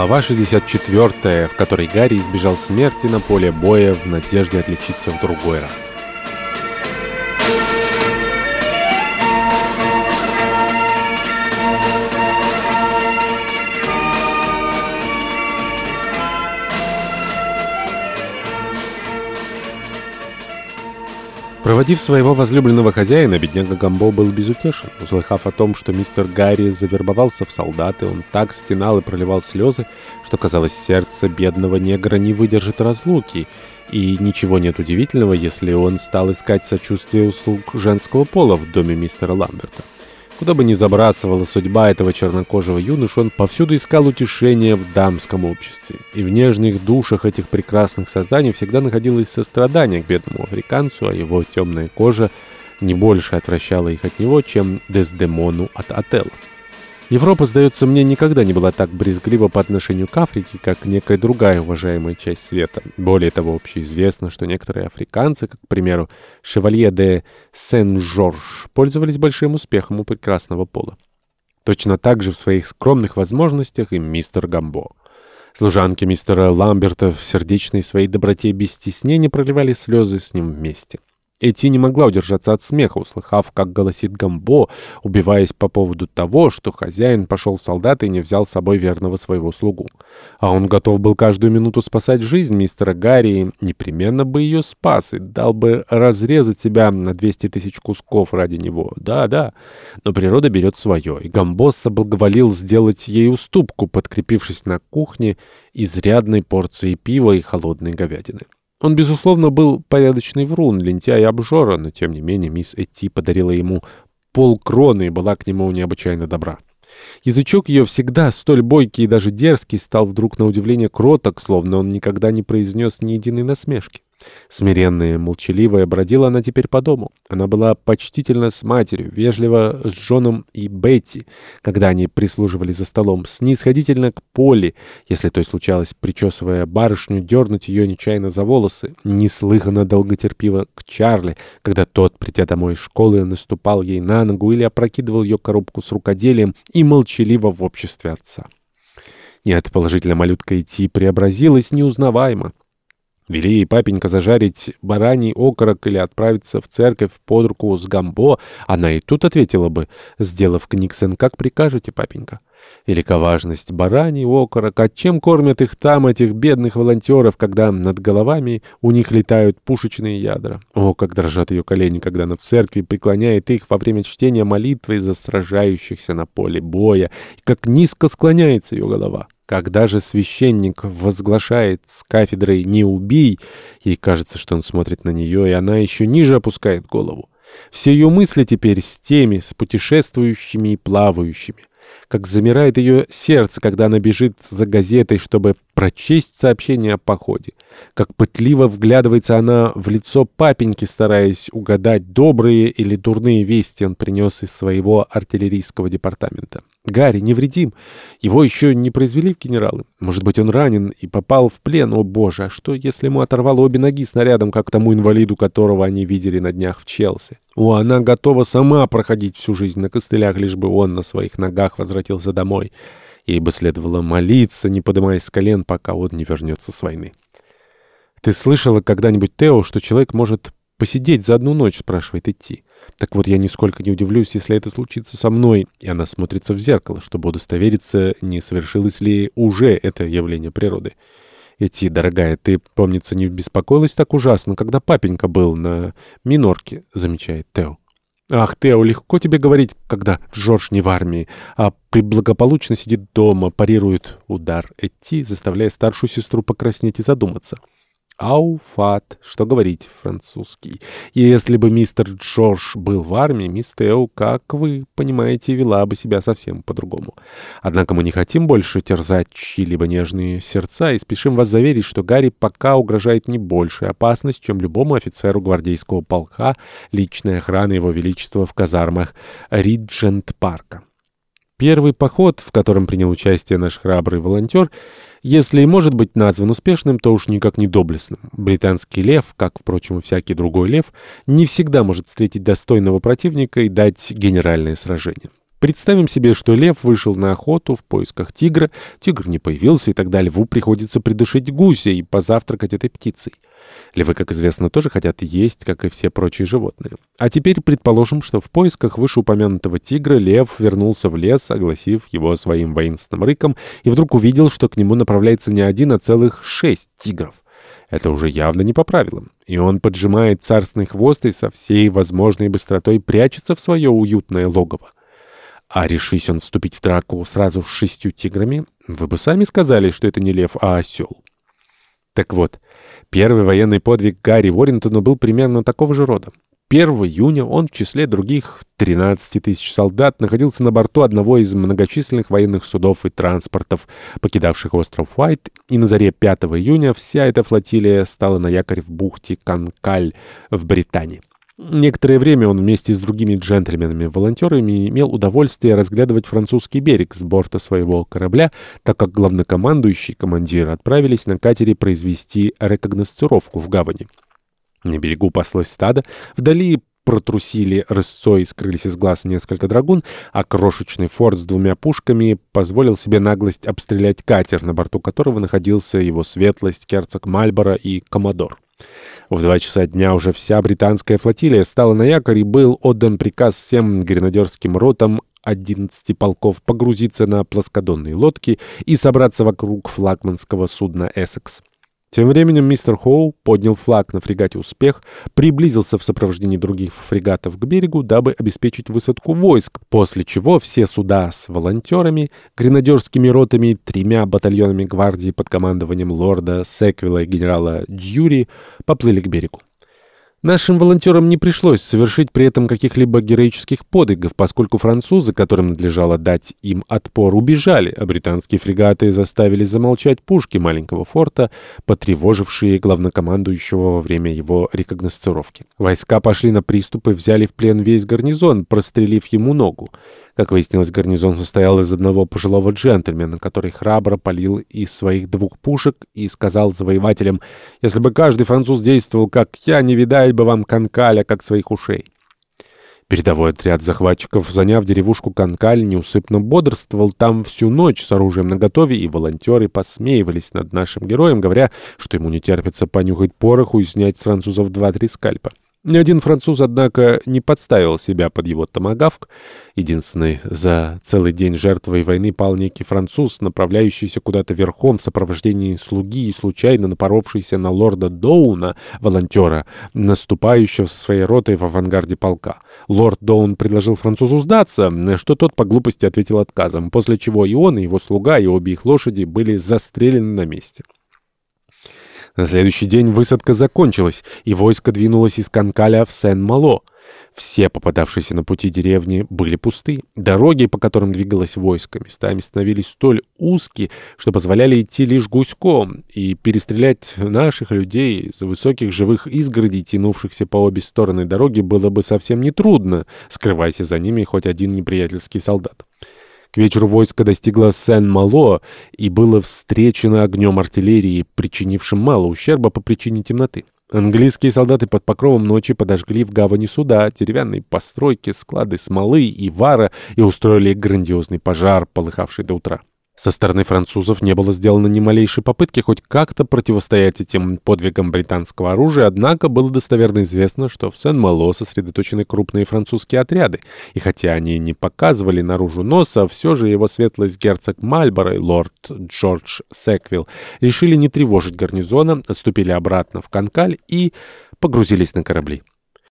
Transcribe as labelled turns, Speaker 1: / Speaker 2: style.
Speaker 1: Глава 64, в которой Гарри избежал смерти на поле боя в надежде отличиться в другой раз. Проводив своего возлюбленного хозяина, бедняга Гамбо был безутешен. Услыхав о том, что мистер Гарри завербовался в солдаты, он так стенал и проливал слезы, что, казалось, сердце бедного негра не выдержит разлуки, и ничего нет удивительного, если он стал искать сочувствие услуг женского пола в доме мистера Ламберта. Куда бы ни забрасывала судьба этого чернокожего юноша, он повсюду искал утешения в дамском обществе. И в нежных душах этих прекрасных созданий всегда находилось сострадание к бедному африканцу, а его темная кожа не больше отвращала их от него, чем Дездемону от Отелла. Европа, сдается мне, никогда не была так брезглива по отношению к Африке, как некая другая уважаемая часть света. Более того, общеизвестно, что некоторые африканцы, как, к примеру, Шевалье де Сен-Жорж, пользовались большим успехом у прекрасного пола. Точно так же в своих скромных возможностях и мистер Гамбо. Служанки мистера Ламберта в сердечной своей доброте без стеснения проливали слезы с ним вместе. Эти не могла удержаться от смеха, услыхав, как голосит Гамбо, убиваясь по поводу того, что хозяин пошел в солдаты и не взял с собой верного своего слугу. А он готов был каждую минуту спасать жизнь мистера Гарри, непременно бы ее спас и дал бы разрезать себя на 200 тысяч кусков ради него. Да, да, но природа берет свое, и Гамбо соблаговолил сделать ей уступку, подкрепившись на кухне изрядной порцией пива и холодной говядины. Он, безусловно, был порядочный врун, лентяй и обжора, но, тем не менее, мисс Эти подарила ему полкроны и была к нему необычайно добра. Язычок ее всегда столь бойкий и даже дерзкий стал вдруг на удивление кроток, словно он никогда не произнес ни единой насмешки. Смиренная, молчаливая, бродила она теперь по дому. Она была почтительна с матерью, вежлива с Джоном и Бетти, когда они прислуживали за столом, снисходительно к Полли, если той случалось, причесывая барышню, дернуть ее нечаянно за волосы, неслыханно долготерпиво к Чарли, когда тот, придя домой из школы, наступал ей на ногу или опрокидывал ее коробку с рукоделием и молчаливо в обществе отца. Нет, положительно малютка идти преобразилась неузнаваемо. Вели ей папенька зажарить бараний окорок или отправиться в церковь под руку с гамбо, она и тут ответила бы, сделав книгсен, как прикажете, папенька. Велика важность бараний окорок, а чем кормят их там, этих бедных волонтеров, когда над головами у них летают пушечные ядра. О, как дрожат ее колени, когда она в церкви преклоняет их во время чтения молитвы за сражающихся на поле боя, и как низко склоняется ее голова. Когда же священник возглашает с кафедрой «не убей», ей кажется, что он смотрит на нее, и она еще ниже опускает голову. Все ее мысли теперь с теми, с путешествующими и плавающими. Как замирает ее сердце, когда она бежит за газетой, чтобы прочесть сообщение о походе. Как пытливо вглядывается она в лицо папеньки, стараясь угадать, добрые или дурные вести он принес из своего артиллерийского департамента. Гарри невредим. Его еще не произвели в генералы. Может быть, он ранен и попал в плен. О, боже, а что, если ему оторвало обе ноги снарядом, как тому инвалиду, которого они видели на днях в Челси? О, она готова сама проходить всю жизнь на костылях, лишь бы он на своих ногах возвратился домой. Ей бы следовало молиться, не поднимаясь с колен, пока он не вернется с войны. «Ты слышала когда-нибудь, Тео, что человек может посидеть за одну ночь?» — спрашивает идти. Так вот, я нисколько не удивлюсь, если это случится со мной, и она смотрится в зеркало, чтобы удостовериться, не совершилось ли уже это явление природы. Эти, дорогая, ты, помнится, не беспокоилась так ужасно, когда папенька был на минорке, замечает Тео. Ах, Тео, легко тебе говорить, когда Джордж не в армии, а приблагополучно сидит дома, парирует удар Эти, заставляя старшую сестру покраснеть и задуматься. Ауфат, что говорить французский. Если бы мистер Джордж был в армии, мисс Тео, как вы понимаете, вела бы себя совсем по-другому. Однако мы не хотим больше терзать чьи-либо нежные сердца и спешим вас заверить, что Гарри пока угрожает не большая опасность, чем любому офицеру гвардейского полка личной охраны его величества в казармах Риджент-парка. Первый поход, в котором принял участие наш храбрый волонтер, если и может быть назван успешным, то уж никак не доблестным. Британский лев, как, впрочем, и всякий другой лев, не всегда может встретить достойного противника и дать генеральное сражение. Представим себе, что лев вышел на охоту в поисках тигра, тигр не появился, и тогда льву приходится придушить гуся и позавтракать этой птицей. Львы, как известно, тоже хотят есть, как и все прочие животные. А теперь предположим, что в поисках вышеупомянутого тигра лев вернулся в лес, огласив его своим воинственным рыком, и вдруг увидел, что к нему направляется не один, а целых шесть тигров. Это уже явно не по правилам. И он поджимает царственный хвост и со всей возможной быстротой прячется в свое уютное логово. А решись он вступить в драку сразу с шестью тиграми, вы бы сами сказали, что это не лев, а осел. Так вот, первый военный подвиг Гарри Уоррентона был примерно такого же рода. 1 июня он в числе других 13 тысяч солдат находился на борту одного из многочисленных военных судов и транспортов, покидавших остров Уайт, и на заре 5 июня вся эта флотилия стала на якорь в бухте Канкаль в Британии. Некоторое время он вместе с другими джентльменами-волонтерами имел удовольствие разглядывать французский берег с борта своего корабля, так как главнокомандующий и командир отправились на катере произвести рекогносцировку в гавани. На берегу паслось стадо, вдали протрусили рысцой и скрылись из глаз несколько драгун, а крошечный форт с двумя пушками позволил себе наглость обстрелять катер, на борту которого находился его светлость, герцог Мальборо и Коммодор. В два часа дня уже вся британская флотилия стала на якорь и был отдан приказ всем гренадерским ротам 11 полков погрузиться на плоскодонные лодки и собраться вокруг флагманского судна «Эссекс». Тем временем мистер Хоу поднял флаг на фрегате «Успех», приблизился в сопровождении других фрегатов к берегу, дабы обеспечить высадку войск, после чего все суда с волонтерами, гренадерскими ротами, тремя батальонами гвардии под командованием лорда Секвилла и генерала Дьюри поплыли к берегу. Нашим волонтерам не пришлось совершить при этом каких-либо героических подвигов, поскольку французы, которым надлежало дать им отпор, убежали, а британские фрегаты заставили замолчать пушки маленького форта, потревожившие главнокомандующего во время его рекогносцировки. Войска пошли на приступ и взяли в плен весь гарнизон, прострелив ему ногу. Как выяснилось, гарнизон состоял из одного пожилого джентльмена, который храбро полил из своих двух пушек и сказал завоевателям, «Если бы каждый француз действовал, как я, не видать бы вам Канкаля, как своих ушей». Передовой отряд захватчиков, заняв деревушку Канкаль, неусыпно бодрствовал там всю ночь с оружием наготове, и волонтеры посмеивались над нашим героем, говоря, что ему не терпится понюхать пороху и снять с французов два-три скальпа. Ни один француз, однако, не подставил себя под его томагавк. Единственный за целый день жертвой войны пал некий француз, направляющийся куда-то верхом в сопровождении слуги и случайно напоровшийся на лорда Доуна, волонтера, наступающего со своей ротой в авангарде полка. Лорд Доун предложил французу сдаться, что тот по глупости ответил отказом, после чего и он, и его слуга, и обе их лошади были застрелены на месте. На следующий день высадка закончилась, и войско двинулось из Канкаля в Сен-Мало. Все попадавшиеся на пути деревни были пусты. Дороги, по которым двигалось войско, местами становились столь узкие, что позволяли идти лишь гуськом и перестрелять наших людей за высоких живых изгородей, тянувшихся по обе стороны дороги, было бы совсем нетрудно, скрывайся за ними хоть один неприятельский солдат. К вечеру войско достигло Сен-Мало и было встречено огнем артиллерии, причинившим мало ущерба по причине темноты. Английские солдаты под покровом ночи подожгли в гавани суда деревянные постройки, склады смолы и вара и устроили грандиозный пожар, полыхавший до утра. Со стороны французов не было сделано ни малейшей попытки хоть как-то противостоять этим подвигам британского оружия, однако было достоверно известно, что в Сен-Мало сосредоточены крупные французские отряды, и хотя они не показывали наружу носа, все же его светлость герцог Мальборо и лорд Джордж Секвилл решили не тревожить гарнизона, отступили обратно в Канкаль и погрузились на корабли.